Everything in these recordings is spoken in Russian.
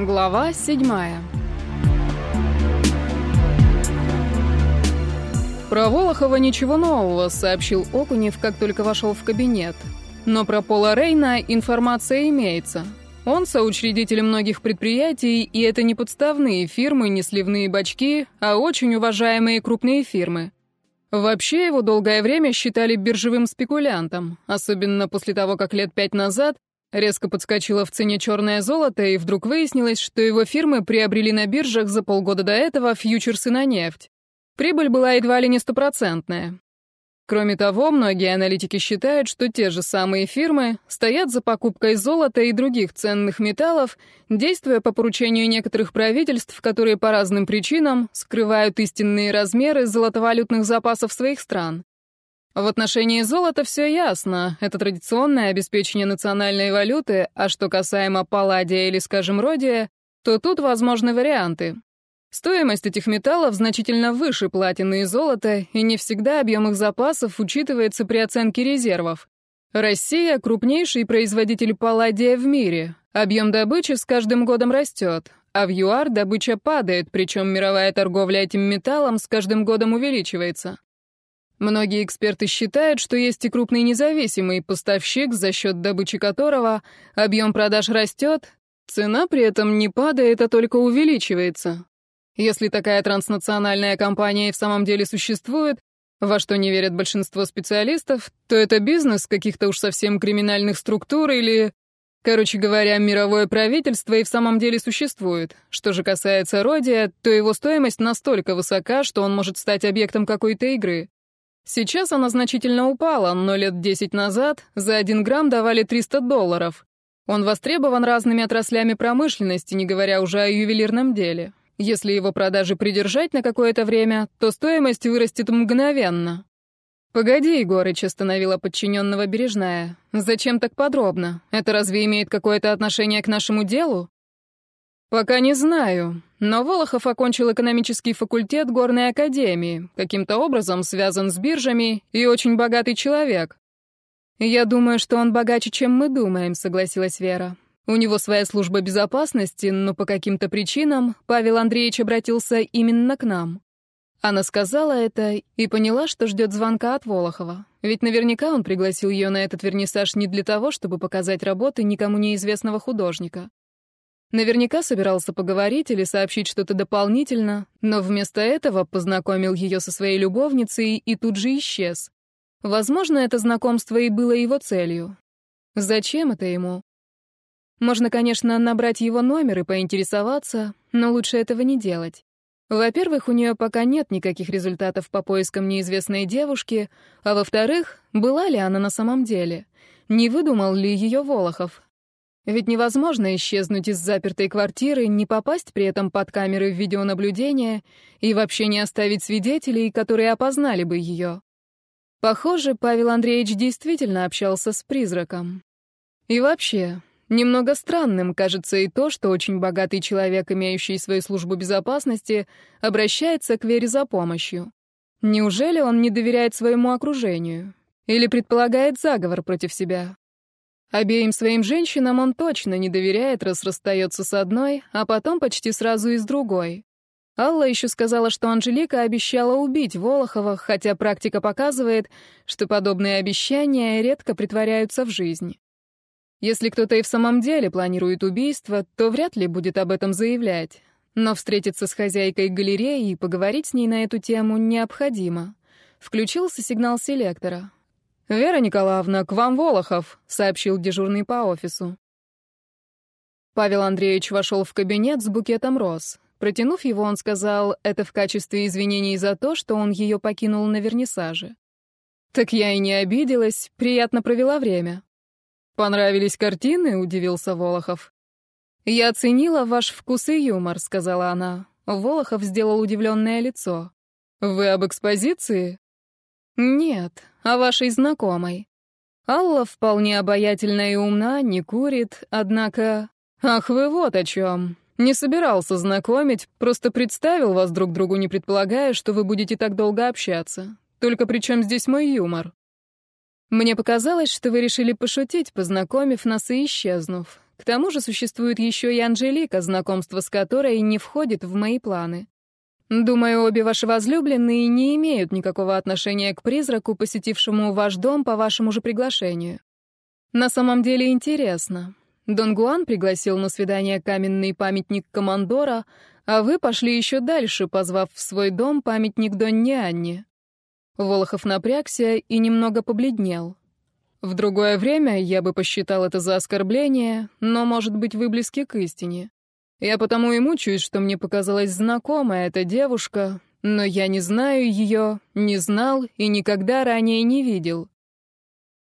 Глава седьмая. Про Волохова ничего нового, сообщил Окунев, как только вошел в кабинет. Но про Пола Рейна информация имеется. Он соучредитель многих предприятий, и это не подставные фирмы, не сливные бачки, а очень уважаемые крупные фирмы. Вообще его долгое время считали биржевым спекулянтом, особенно после того, как лет пять назад резко подскочило в цене черное золото, и вдруг выяснилось, что его фирмы приобрели на биржах за полгода до этого фьючерсы на нефть. Прибыль была едва ли не стопроцентная. Кроме того, многие аналитики считают, что те же самые фирмы стоят за покупкой золота и других ценных металлов, действуя по поручению некоторых правительств, которые по разным причинам скрывают истинные размеры золотовалютных запасов своих стран. В отношении золота все ясно. Это традиционное обеспечение национальной валюты, а что касаемо палладия или, скажем, родия, то тут возможны варианты. Стоимость этих металлов значительно выше платины и золота, и не всегда объем их запасов учитывается при оценке резервов. Россия — крупнейший производитель палладия в мире. Объем добычи с каждым годом растет, а в ЮАР добыча падает, причем мировая торговля этим металлом с каждым годом увеличивается. Многие эксперты считают, что есть и крупный независимый поставщик, за счет добычи которого объем продаж растет, цена при этом не падает, а только увеличивается. Если такая транснациональная компания в самом деле существует, во что не верят большинство специалистов, то это бизнес каких-то уж совсем криминальных структур или... Короче говоря, мировое правительство и в самом деле существует. Что же касается Родия, то его стоимость настолько высока, что он может стать объектом какой-то игры. Сейчас она значительно упала, но лет 10 назад за 1 грамм давали 300 долларов. Он востребован разными отраслями промышленности, не говоря уже о ювелирном деле. Если его продажи придержать на какое-то время, то стоимость вырастет мгновенно. «Погоди, Егорыч», — остановила подчиненного Бережная. «Зачем так подробно? Это разве имеет какое-то отношение к нашему делу?» «Пока не знаю. Но Волохов окончил экономический факультет Горной Академии, каким-то образом связан с биржами и очень богатый человек». «Я думаю, что он богаче, чем мы думаем», — согласилась Вера. У него своя служба безопасности, но по каким-то причинам Павел Андреевич обратился именно к нам. Она сказала это и поняла, что ждет звонка от Волохова. Ведь наверняка он пригласил ее на этот вернисаж не для того, чтобы показать работы никому неизвестного художника. Наверняка собирался поговорить или сообщить что-то дополнительно, но вместо этого познакомил ее со своей любовницей и тут же исчез. Возможно, это знакомство и было его целью. Зачем это ему? Можно, конечно, набрать его номер и поинтересоваться, но лучше этого не делать. Во-первых, у нее пока нет никаких результатов по поискам неизвестной девушки, а во-вторых, была ли она на самом деле? Не выдумал ли ее Волохов? Ведь невозможно исчезнуть из запертой квартиры, не попасть при этом под камеры видеонаблюдения и вообще не оставить свидетелей, которые опознали бы ее. Похоже, Павел Андреевич действительно общался с призраком. И вообще, Немного странным кажется и то, что очень богатый человек, имеющий свою службу безопасности, обращается к Вере за помощью. Неужели он не доверяет своему окружению? Или предполагает заговор против себя? Обеим своим женщинам он точно не доверяет, раз расстается с одной, а потом почти сразу и с другой. Алла еще сказала, что Анжелика обещала убить Волохова, хотя практика показывает, что подобные обещания редко притворяются в жизнь. Если кто-то и в самом деле планирует убийство, то вряд ли будет об этом заявлять. Но встретиться с хозяйкой галереи и поговорить с ней на эту тему необходимо. Включился сигнал селектора. «Вера Николаевна, к вам Волохов», — сообщил дежурный по офису. Павел Андреевич вошел в кабинет с букетом роз. Протянув его, он сказал, это в качестве извинений за то, что он ее покинул на вернисаже. «Так я и не обиделась, приятно провела время». «Понравились картины?» — удивился Волохов. «Я оценила ваш вкус и юмор», — сказала она. Волохов сделал удивленное лицо. «Вы об экспозиции?» «Нет, о вашей знакомой. Алла вполне обаятельна и умна, не курит, однако...» «Ах, вы вот о чем. Не собирался знакомить, просто представил вас друг другу, не предполагая, что вы будете так долго общаться. Только при чем здесь мой юмор?» Мне показалось, что вы решили пошутить, познакомив нас и исчезнув. К тому же существует еще и Анжелика, знакомство с которой не входит в мои планы. Думаю, обе ваши возлюбленные не имеют никакого отношения к призраку, посетившему ваш дом по вашему же приглашению. На самом деле интересно. Дон Гуан пригласил на свидание каменный памятник командора, а вы пошли еще дальше, позвав в свой дом памятник Донне Анне. Волохов напрягся и немного побледнел. В другое время я бы посчитал это за оскорбление, но, может быть, вы близки к истине. Я потому и мучаюсь, что мне показалась знакомая эта девушка, но я не знаю ее, не знал и никогда ранее не видел.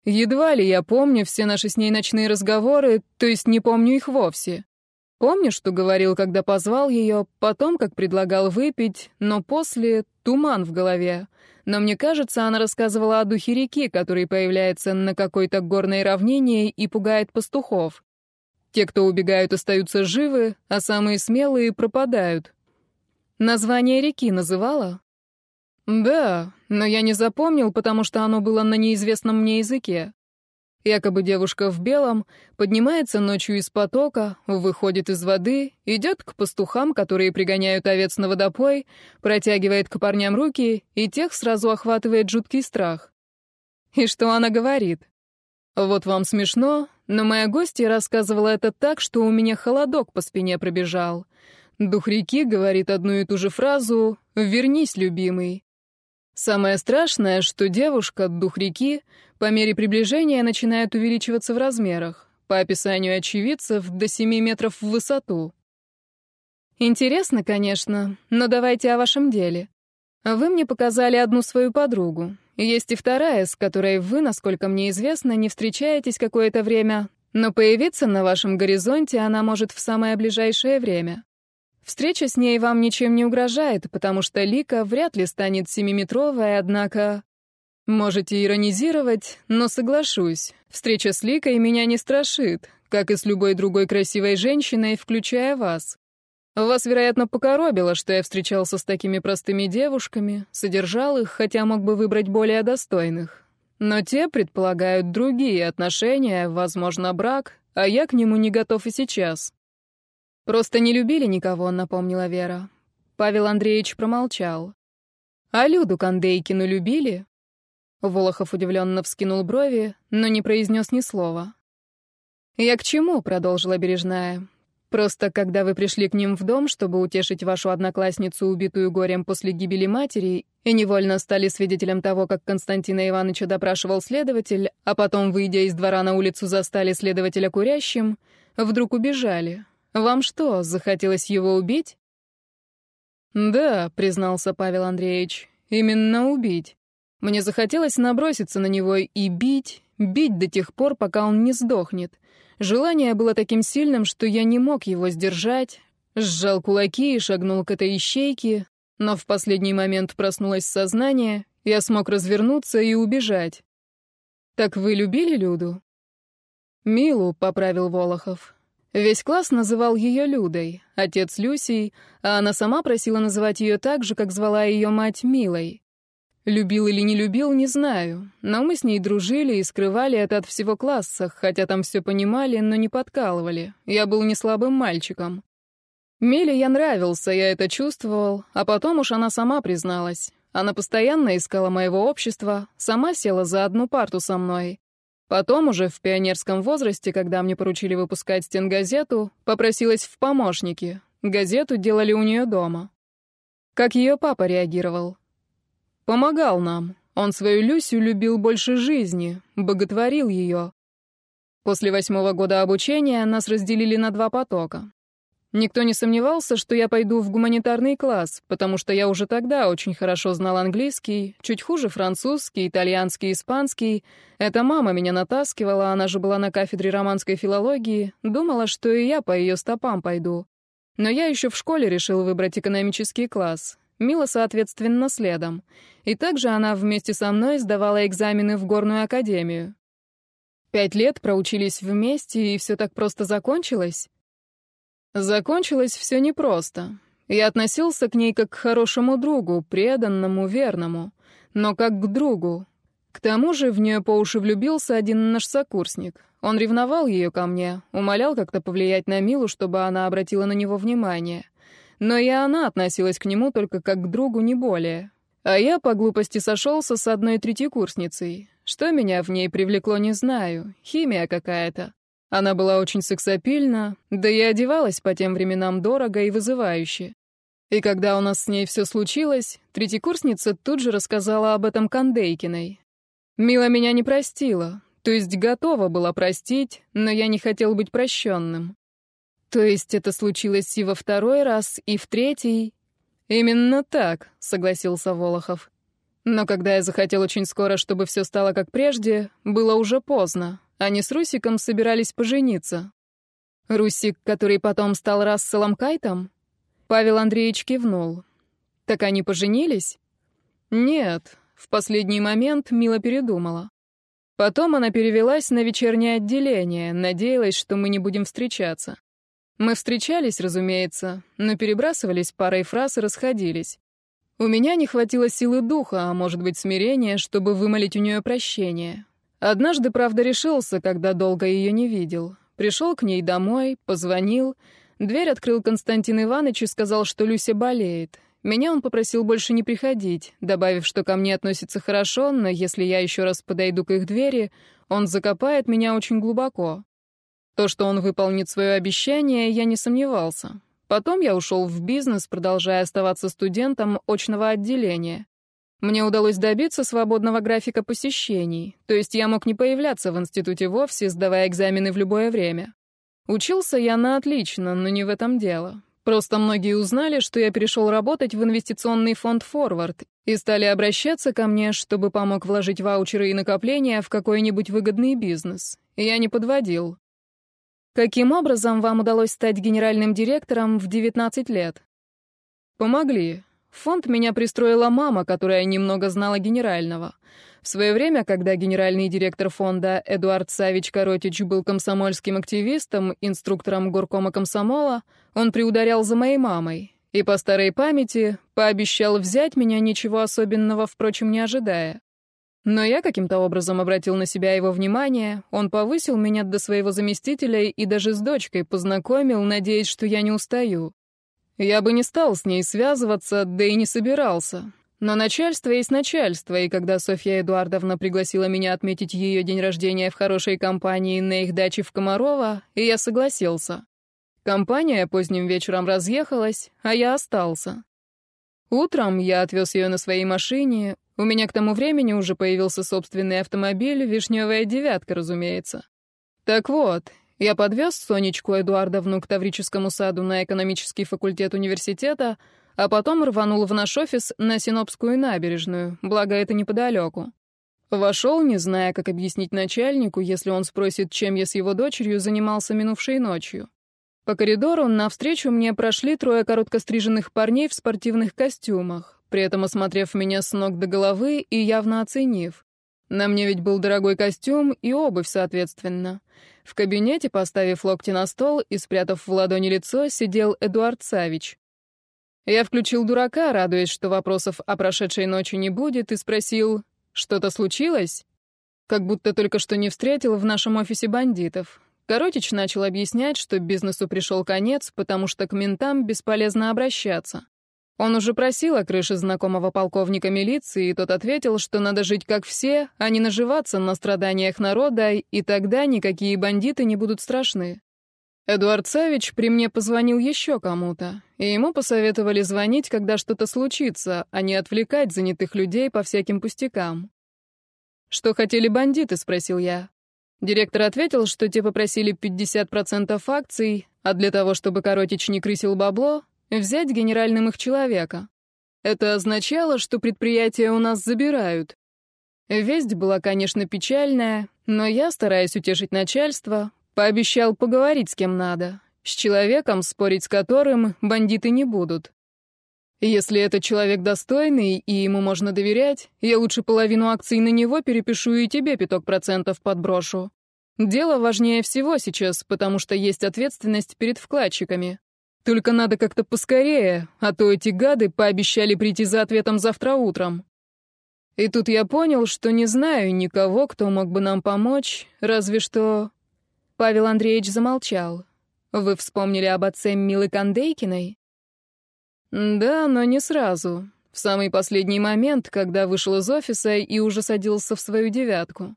Едва ли я помню все наши с ней ночные разговоры, то есть не помню их вовсе. Помню, что говорил, когда позвал ее, потом, как предлагал выпить, но после — туман в голове. Но мне кажется, она рассказывала о духе реки, который появляется на какой-то горной равнине и пугает пастухов. Те, кто убегают, остаются живы, а самые смелые пропадают. Название реки называла? Да, но я не запомнил, потому что оно было на неизвестном мне языке. Якобы девушка в белом поднимается ночью из потока, выходит из воды, идет к пастухам, которые пригоняют овец на водопой, протягивает к парням руки, и тех сразу охватывает жуткий страх. И что она говорит? Вот вам смешно, но моя гостья рассказывала это так, что у меня холодок по спине пробежал. Дух реки говорит одну и ту же фразу «Вернись, любимый». Самое страшное, что девушка, дух реки, по мере приближения начинает увеличиваться в размерах, по описанию очевидцев, до 7 метров в высоту. Интересно, конечно, но давайте о вашем деле. Вы мне показали одну свою подругу. Есть и вторая, с которой вы, насколько мне известно, не встречаетесь какое-то время, но появиться на вашем горизонте она может в самое ближайшее время. Встреча с ней вам ничем не угрожает, потому что Лика вряд ли станет семиметровой, однако... Можете иронизировать, но соглашусь, встреча с Ликой меня не страшит, как и с любой другой красивой женщиной, включая вас. Вас, вероятно, покоробило, что я встречался с такими простыми девушками, содержал их, хотя мог бы выбрать более достойных. Но те предполагают другие отношения, возможно, брак, а я к нему не готов и сейчас. Просто не любили никого, напомнила Вера. Павел Андреевич промолчал. А Люду Кондейкину любили? Волохов удивленно вскинул брови, но не произнес ни слова. «Я к чему?» — продолжила Бережная. Просто когда вы пришли к ним в дом, чтобы утешить вашу одноклассницу, убитую горем после гибели матери, и невольно стали свидетелем того, как Константина Ивановича допрашивал следователь, а потом, выйдя из двора на улицу, застали следователя курящим, вдруг убежали. Вам что, захотелось его убить? Да, признался Павел Андреевич, именно убить. Мне захотелось наброситься на него и бить, бить до тех пор, пока он не сдохнет. Желание было таким сильным, что я не мог его сдержать, сжал кулаки и шагнул к этой ищейке, но в последний момент проснулось сознание, я смог развернуться и убежать. «Так вы любили Люду?» «Милу», — поправил Волохов. Весь класс называл ее Людой, отец Люсей, а она сама просила называть ее так же, как звала ее мать Милой. Любил или не любил, не знаю. Но мы с ней дружили и скрывали это от всего класса, хотя там все понимали, но не подкалывали. Я был не слабым мальчиком. Миле я нравился, я это чувствовал, а потом уж она сама призналась. Она постоянно искала моего общества, сама села за одну парту со мной. Потом уже в пионерском возрасте, когда мне поручили выпускать стенгазету, попросилась в помощники. Газету делали у нее дома. Как ее папа реагировал? Помогал нам. Он свою Люсю любил больше жизни, боготворил ее. После восьмого года обучения нас разделили на два потока. Никто не сомневался, что я пойду в гуманитарный класс, потому что я уже тогда очень хорошо знал английский, чуть хуже французский, итальянский, испанский. Эта мама меня натаскивала, она же была на кафедре романской филологии, думала, что и я по ее стопам пойду. Но я еще в школе решил выбрать экономический класс. Мила, соответственно, следом. И также она вместе со мной сдавала экзамены в горную академию. Пять лет проучились вместе, и все так просто закончилось? Закончилось все непросто. Я относился к ней как к хорошему другу, преданному, верному. Но как к другу. К тому же в нее по уши влюбился один наш сокурсник. Он ревновал ее ко мне, умолял как-то повлиять на Милу, чтобы она обратила на него внимание. Но и она относилась к нему только как к другу, не более. А я по глупости сошелся с одной третьекурсницей. Что меня в ней привлекло, не знаю. Химия какая-то. Она была очень сексапильна, да и одевалась по тем временам дорого и вызывающе. И когда у нас с ней все случилось, третьекурсница тут же рассказала об этом Кандейкиной. Мила меня не простила, то есть готова была простить, но я не хотел быть прощенным. То есть это случилось и во второй раз, и в третий? Именно так, согласился Волохов. Но когда я захотел очень скоро, чтобы все стало как прежде, было уже поздно. Они с Русиком собирались пожениться. Русик, который потом стал Расселом Кайтом? Павел Андреевич кивнул. Так они поженились? Нет, в последний момент Мила передумала. Потом она перевелась на вечернее отделение, надеялась, что мы не будем встречаться. Мы встречались, разумеется, но перебрасывались парой фраз и расходились. У меня не хватило силы духа, а может быть смирения, чтобы вымолить у нее прощение. Однажды, правда, решился, когда долго ее не видел. Пришел к ней домой, позвонил. Дверь открыл Константин Иванович и сказал, что Люся болеет. Меня он попросил больше не приходить, добавив, что ко мне относится хорошо, но если я еще раз подойду к их двери, он закопает меня очень глубоко. То, что он выполнит свое обещание, я не сомневался. Потом я ушел в бизнес, продолжая оставаться студентом очного отделения. Мне удалось добиться свободного графика посещений, то есть я мог не появляться в институте вовсе, сдавая экзамены в любое время. Учился я на отлично, но не в этом дело. Просто многие узнали, что я перешел работать в инвестиционный фонд «Форвард» и стали обращаться ко мне, чтобы помог вложить ваучеры и накопления в какой-нибудь выгодный бизнес. Я не подводил. Каким образом вам удалось стать генеральным директором в 19 лет? Помогли. Фонд меня пристроила мама, которая немного знала генерального. В свое время, когда генеральный директор фонда Эдуард Савич Коротич был комсомольским активистом, инструктором горкома комсомола, он приударял за моей мамой. И по старой памяти пообещал взять меня, ничего особенного, впрочем, не ожидая. Но я каким-то образом обратил на себя его внимание, он повысил меня до своего заместителя и даже с дочкой познакомил, надеясь, что я не устаю. Я бы не стал с ней связываться, да и не собирался. Но начальство есть начальство, и когда Софья Эдуардовна пригласила меня отметить ее день рождения в хорошей компании на их даче в Комарова, и я согласился. Компания поздним вечером разъехалась, а я остался. Утром я отвез ее на своей машине. У меня к тому времени уже появился собственный автомобиль, вишневая девятка, разумеется. Так вот, я подвез Сонечку Эдуардовну к Таврическому саду на экономический факультет университета, а потом рванул в наш офис на Синопскую набережную, благо это неподалеку. Вошел, не зная, как объяснить начальнику, если он спросит, чем я с его дочерью занимался минувшей ночью. По коридору навстречу мне прошли трое короткостриженных парней в спортивных костюмах, при этом осмотрев меня с ног до головы и явно оценив. На мне ведь был дорогой костюм и обувь, соответственно. В кабинете, поставив локти на стол и спрятав в ладони лицо, сидел Эдуард Савич. Я включил дурака, радуясь, что вопросов о прошедшей ночи не будет, и спросил, что-то случилось? Как будто только что не встретил в нашем офисе бандитов. Коротич начал объяснять, что бизнесу пришел конец, потому что к ментам бесполезно обращаться. Он уже просил о крыше знакомого полковника милиции, и тот ответил, что надо жить как все, а не наживаться на страданиях народа, и тогда никакие бандиты не будут страшны. Эдуард Савич при мне позвонил еще кому-то, и ему посоветовали звонить, когда что-то случится, а не отвлекать занятых людей по всяким пустякам. «Что хотели бандиты?» — спросил я. Директор ответил, что те попросили 50% акций, а для того, чтобы Коротич не крысил бабло, взять генеральным их человека. Это означало, что предприятие у нас забирают. Весть была, конечно, печальная, но я, стараясь утешить начальство, Пообещал поговорить с кем надо, с человеком, спорить с которым бандиты не будут. Если это человек достойный и ему можно доверять, я лучше половину акций на него перепишу и тебе пяток процентов подброшу. Дело важнее всего сейчас, потому что есть ответственность перед вкладчиками. Только надо как-то поскорее, а то эти гады пообещали прийти за ответом завтра утром. И тут я понял, что не знаю никого, кто мог бы нам помочь, разве что...» Павел Андреевич замолчал. «Вы вспомнили об отце Милы Кондейкиной?» «Да, но не сразу. В самый последний момент, когда вышел из офиса и уже садился в свою девятку.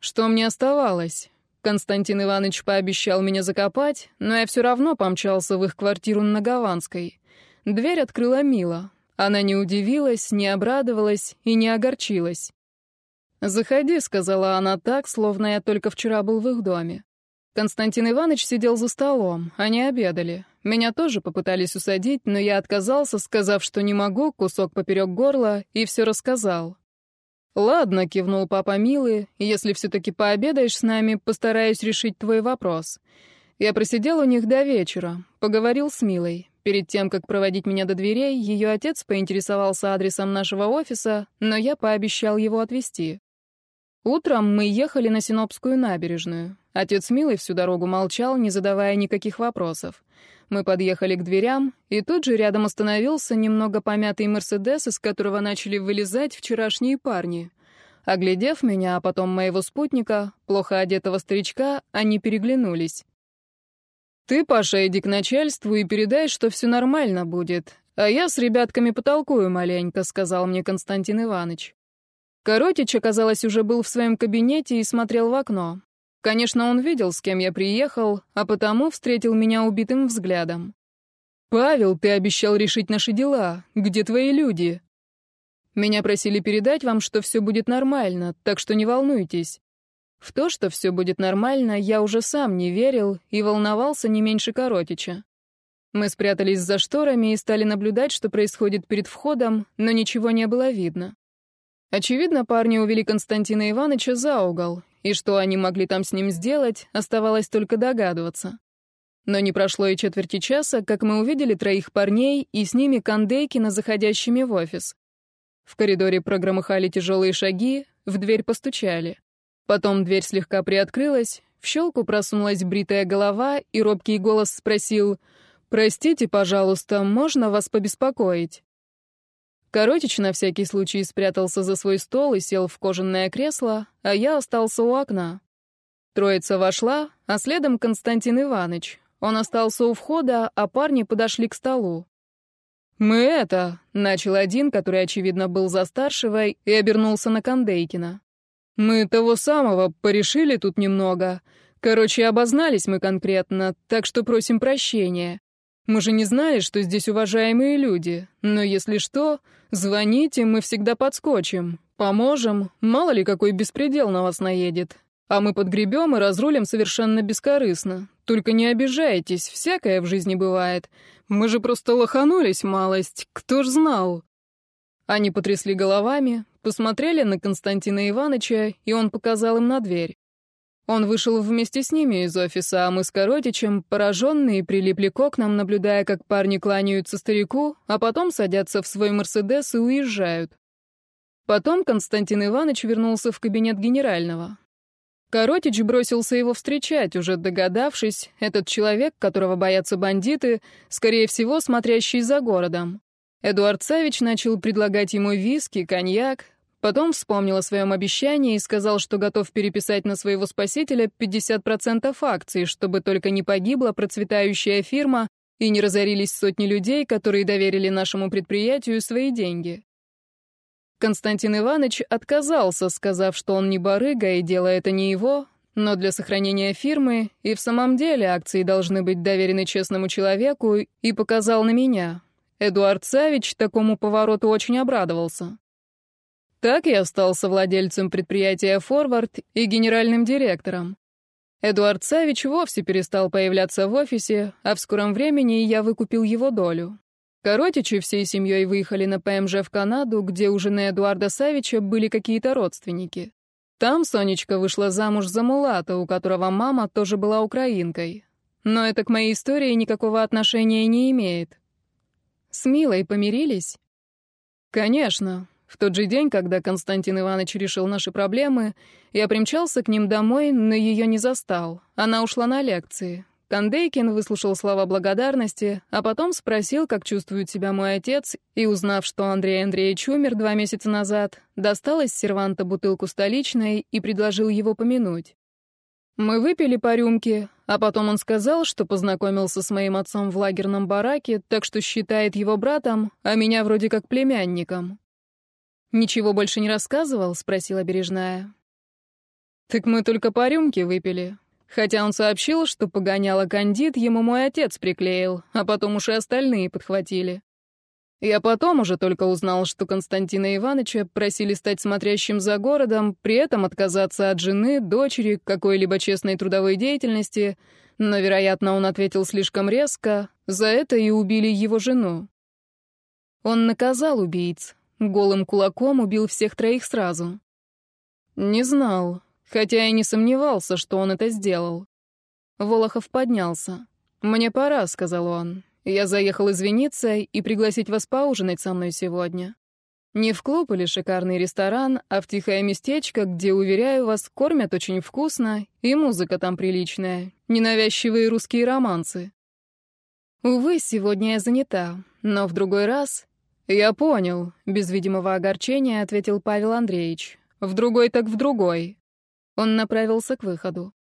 Что мне оставалось? Константин Иванович пообещал меня закопать, но я все равно помчался в их квартиру на Гаванской. Дверь открыла Мила. Она не удивилась, не обрадовалась и не огорчилась. «Заходи», — сказала она так, словно я только вчера был в их доме. Константин Иванович сидел за столом, они обедали. Меня тоже попытались усадить, но я отказался, сказав, что не могу, кусок поперек горла, и все рассказал. «Ладно», — кивнул папа Милы, — «если все-таки пообедаешь с нами, постараюсь решить твой вопрос». Я просидел у них до вечера, поговорил с Милой. Перед тем, как проводить меня до дверей, ее отец поинтересовался адресом нашего офиса, но я пообещал его отвезти. Утром мы ехали на Синопскую набережную. Отец Милый всю дорогу молчал, не задавая никаких вопросов. Мы подъехали к дверям, и тут же рядом остановился немного помятый «Мерседес», из которого начали вылезать вчерашние парни. Оглядев меня, а потом моего спутника, плохо одетого старичка, они переглянулись. «Ты, Паша, иди к начальству и передай, что все нормально будет, а я с ребятками потолкую маленько», — сказал мне Константин Иванович. Коротич, оказалось, уже был в своем кабинете и смотрел в окно. Конечно, он видел, с кем я приехал, а потому встретил меня убитым взглядом. «Павел, ты обещал решить наши дела. Где твои люди?» «Меня просили передать вам, что все будет нормально, так что не волнуйтесь». В то, что все будет нормально, я уже сам не верил и волновался не меньше Коротича. Мы спрятались за шторами и стали наблюдать, что происходит перед входом, но ничего не было видно. Очевидно, парни увели Константина Ивановича за угол, и что они могли там с ним сделать, оставалось только догадываться. Но не прошло и четверти часа, как мы увидели троих парней и с ними Кондейкина, заходящими в офис. В коридоре прогромыхали тяжелые шаги, в дверь постучали. Потом дверь слегка приоткрылась, в щелку просунулась бритая голова, и робкий голос спросил «Простите, пожалуйста, можно вас побеспокоить?» Коротич на всякий случай спрятался за свой стол и сел в кожаное кресло, а я остался у окна. Троица вошла, а следом Константин Иванович. Он остался у входа, а парни подошли к столу. «Мы это...» — начал один, который, очевидно, был за старшего, и обернулся на Кондейкина. «Мы того самого порешили тут немного. Короче, обознались мы конкретно, так что просим прощения. Мы же не знали, что здесь уважаемые люди. Но если что, звоните, мы всегда подскочим. Поможем. Мало ли какой беспредел на вас наедет. А мы подгребем и разрулим совершенно бескорыстно. Только не обижайтесь, всякое в жизни бывает. Мы же просто лоханулись малость, кто ж знал. Они потрясли головами, посмотрели на Константина Ивановича, и он показал им на дверь. Он вышел вместе с ними из офиса, а мы с Коротичем, пораженные, прилипли к окнам, наблюдая, как парни кланяются старику, а потом садятся в свой «Мерседес» и уезжают. Потом Константин Иванович вернулся в кабинет генерального. Коротич бросился его встречать, уже догадавшись, этот человек, которого боятся бандиты, скорее всего, смотрящий за городом. Эдуард Савич начал предлагать ему виски, коньяк, Потом вспомнил о своем обещании и сказал, что готов переписать на своего спасителя 50% акций, чтобы только не погибла процветающая фирма и не разорились сотни людей, которые доверили нашему предприятию свои деньги. Константин Иванович отказался, сказав, что он не барыга и дело это не его, но для сохранения фирмы и в самом деле акции должны быть доверены честному человеку и показал на меня. Эдуард Савич такому повороту очень обрадовался. Так я остался владельцем предприятия «Форвард» и генеральным директором. Эдуард Савич вовсе перестал появляться в офисе, а в скором времени я выкупил его долю. Коротичи всей семьей выехали на ПМЖ в Канаду, где у жены Эдуарда Савича были какие-то родственники. Там Сонечка вышла замуж за Мулата, у которого мама тоже была украинкой. Но это к моей истории никакого отношения не имеет. С Милой помирились? Конечно. В тот же день, когда Константин Иванович решил наши проблемы, я примчался к ним домой, но ее не застал. Она ушла на лекции. Кандейкин выслушал слова благодарности, а потом спросил, как чувствует себя мой отец, и, узнав, что Андрей Андреевич умер два месяца назад, достал из серванта бутылку столичной и предложил его помянуть. Мы выпили по рюмке, а потом он сказал, что познакомился с моим отцом в лагерном бараке, так что считает его братом, а меня вроде как племянником. «Ничего больше не рассказывал?» — спросила Бережная. «Так мы только по рюмке выпили. Хотя он сообщил, что погоняло кандид ему мой отец приклеил, а потом уж и остальные подхватили. Я потом уже только узнал, что Константина Ивановича просили стать смотрящим за городом, при этом отказаться от жены, дочери, какой-либо честной трудовой деятельности, но, вероятно, он ответил слишком резко, за это и убили его жену. Он наказал убийц, голым кулаком убил всех троих сразу. Не знал, хотя и не сомневался, что он это сделал. Волохов поднялся. «Мне пора», — сказал он. «Я заехал извиниться и пригласить вас поужинать со мной сегодня. Не в клуб или шикарный ресторан, а в тихое местечко, где, уверяю вас, кормят очень вкусно, и музыка там приличная, ненавязчивые русские романсы. Увы, сегодня я занята, но в другой раз... Я понял, без видимого огорчения ответил Павел Андреевич. В другой так в другой. Он направился к выходу.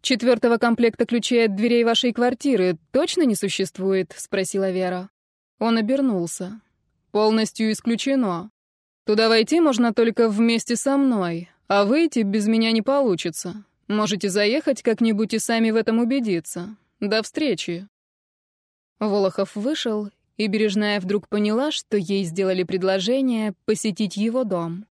«Четвертого комплекта ключей от дверей вашей квартиры точно не существует?» — спросила Вера. Он обернулся. «Полностью исключено. Туда войти можно только вместе со мной, а выйти без меня не получится. Можете заехать как-нибудь и сами в этом убедиться. До встречи». Волохов вышел, и Бережная вдруг поняла, что ей сделали предложение посетить его дом.